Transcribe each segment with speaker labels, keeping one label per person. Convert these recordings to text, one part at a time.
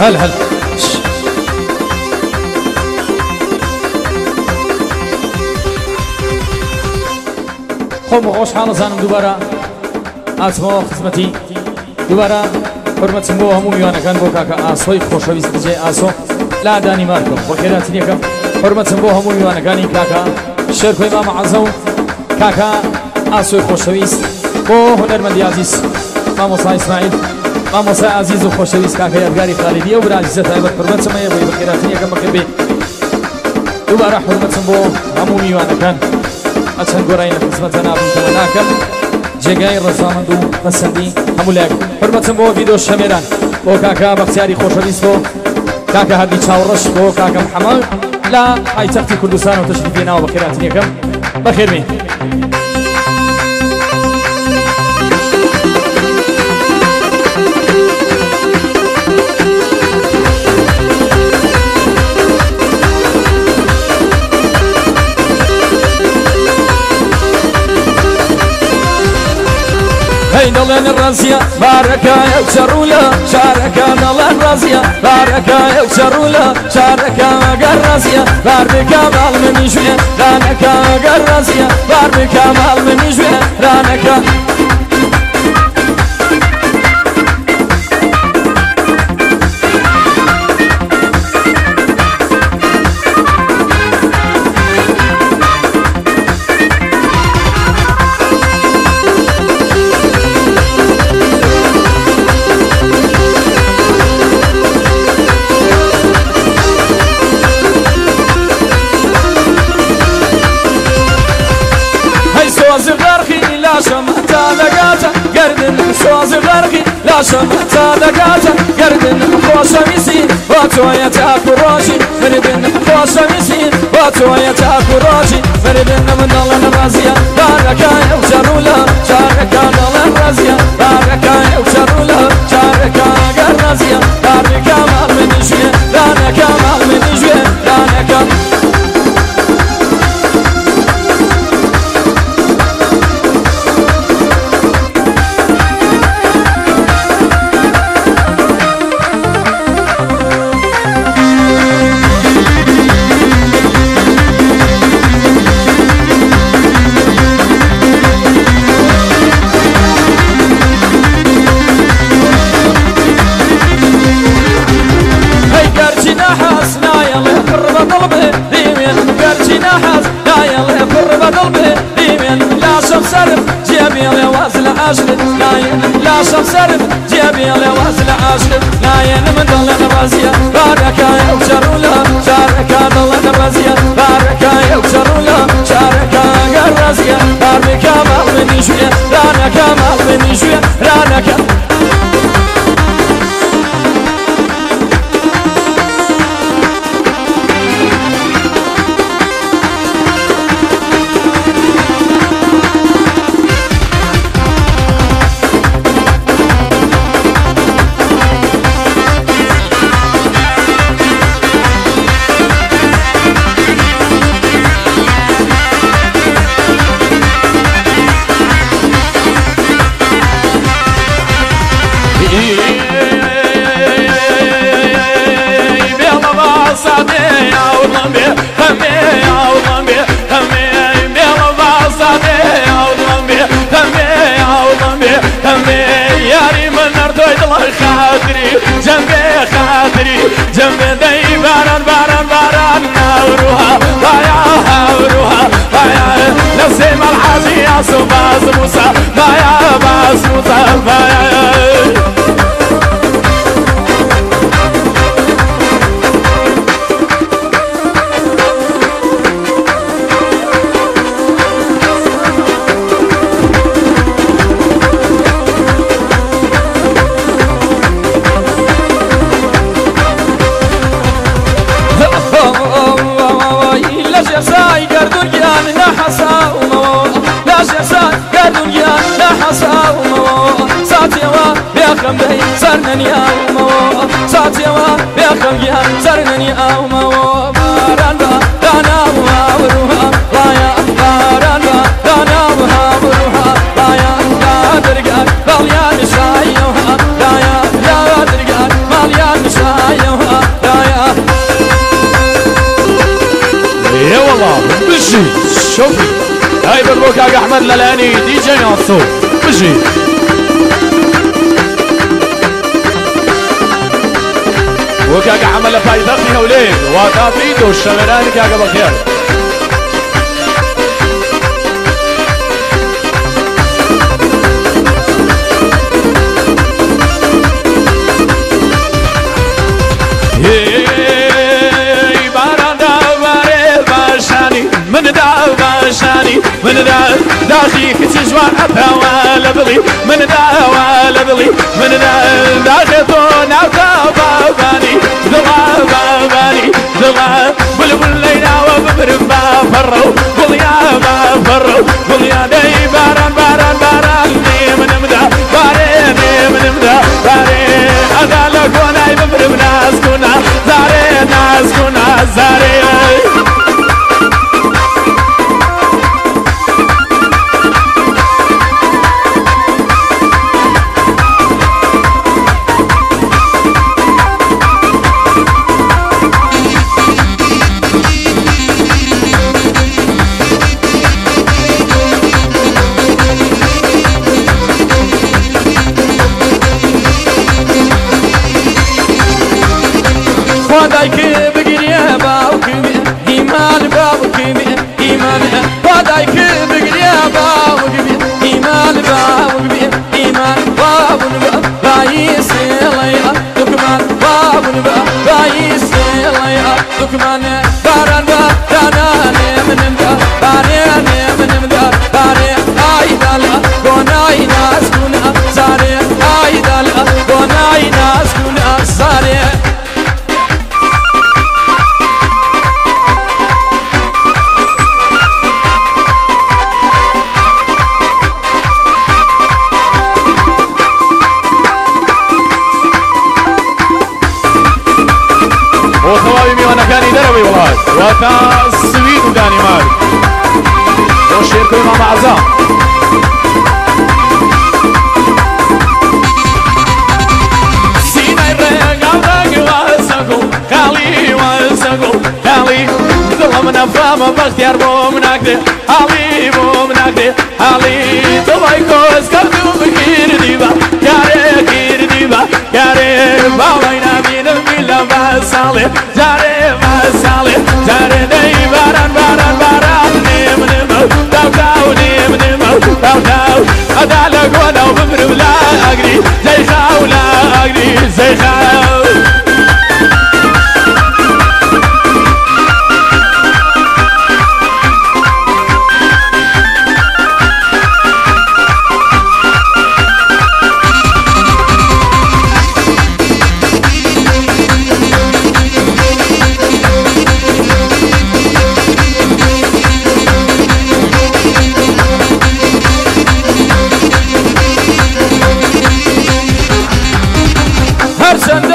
Speaker 1: هل هل خۆم خۆش حاڵەزانم دووبارە. ئاچمەوە خزمەتی. دووبارە حرمەتم بۆ هەموو میوانەکان بۆ کاکە ئاسۆی خۆشەویست بجێ ئاسۆ. لادانی مارکم بۆ خێراتی یەکەم. حرمەتم بۆ هەموو میوانەکانی کاکە. شێرکۆی مامە عەزە و کاکە ئاسۆی خۆشەویست. بۆ هونەرمەندی عزیز مامۆسا ئیسماعیل. مامۆسا عزیز و خۆشەویست کاکە یادگاری خالیدیە و برازیزە تایبەت حرمەتمەیە بۆی بە خێراتی یەکەم بەکە بێ دووبارە حرمەتم بۆ هەموو میوانەکان ئەچەند گۆڕای لە خزمەتە نابووتەوە ناکەم جێگای ڕزامەند و پەسەندی هەموو لایەک حرمەتم بۆ ڤیدۆ شەمێران بۆ کاکە بەختیاری خۆشەویست بۆ کاکە هەردی چاوڕەش بۆ کاکەم حەمە لە پایتەختی کوردستان و تەشریفی پێناوە بە خێراتن یەکەم بەخێرمێ هەی دەڵێن ڕازیە بارەکایە و چەڕوولە شارەکە دەڵێن ڕازیە بارەکایە و چەڕوولە شارەکە گەر ڕازیە باربکە ماڵ منی ژوێ رانەکە گەر ڕازیە باربکە ماڵ منی ژوێ رانەکە غەرقی لاشەمەتا دەگاتە گردن سۆزی غەرقی لاشەمەتا دەگاتە گردن خۆشەویستی با تۆیە تاکو ڕۆژی مردن با تۆیە تاکو ڕۆژی مردن من دەڵێن ڕازیە بارەکایە و چەڕوولە چارەکە دەڵێن ڕازیە بارەکایە و چەڕوولە چارەکە گەر ماڵ منی ژوێ رانەکە ماڵ منی ژوێ
Speaker 2: داي باران باران باران ناوروها بايا هاوروها بايا نسيم الحاجي يا سباز موسى بايا باز موسى بايا
Speaker 1: بي سرنني أو ما ساتي ما بيخم يا سرنني أو ما باران با دانا وروها لا يا باران با دانا وروها لا يا قادرك باليا نشايوها لا يا لا قادرك باليا نشايوها لا يا يا
Speaker 2: والله بجي شوفي هاي بربوك يا احمد للاني دي جي عصو بجي وكاك عمل فايدتي هولين واتاتي دو الشغلاني كاك بخير من دا باشانی من دا داخی کچی جوان اپا لبلی من دا لبلی من دا داخی بڕە و گوڵیا بڕە و گوڵیانەی باران باران باران نێ منمدا بارێ نێ منمدا بارێ ئەدا لە گۆنای ببرم نازگونا زارێ نازگونا زارێ suyu gani var Boş yer koyma bazen Na fama, bastiar bom na gde Ali bom na gde Ali to vai kos tu me kiri diva Kare kiri diva Kare Bala i na vina Mila vas ale Zare داو ئەدا لە گۆنە و بمرم لا ئەگری زەی Listen.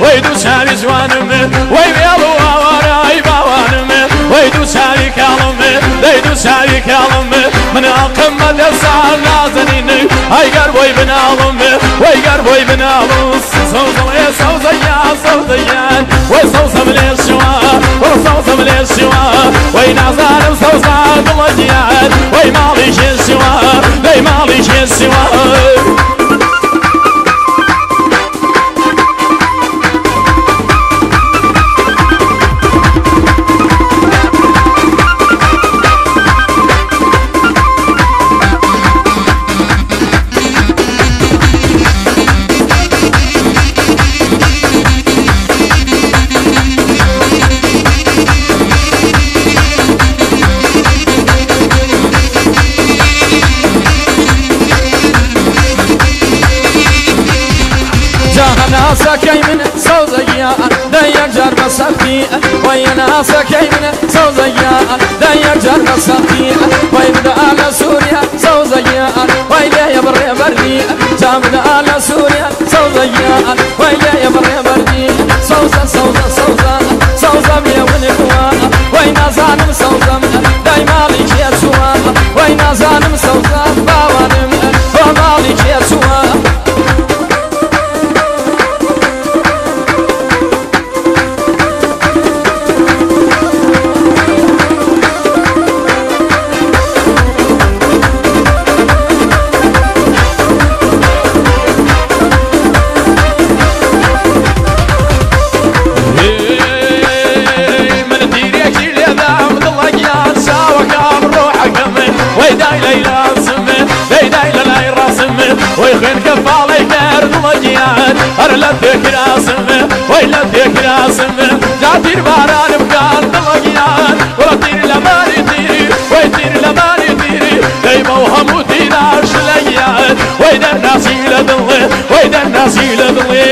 Speaker 2: جوانم وی دو شاوی جوانم وی بیالو آوارای باوانم وی دو شاوی کالم دی دو شاوی کالم من آقم مدرسان نازنین ای گر وی بنالم وی گر وی بنالم سوزل ای سوزیا سوزیان وی سوزم لیشوا وی سوزم لیشوا وی نازارم سوزا دلجیان وی مالی شیشوا وی مالی شیشوا
Speaker 1: ناسكي من سوزيا دايا جار بسكتي ويا ناسكي من سوزيا دايا جار بسكتي وين على سوريا سوزيا. ويا يا بري بري. جامد على سوريا سوزيا. ويا يا
Speaker 2: اسمه جاتير باران بكان ضلجيان ورطير لماني تيري ويتير لماني تيري دايما وهمو تيرا شليان ويدا الناس يلدلي ويدا الناس يلدلي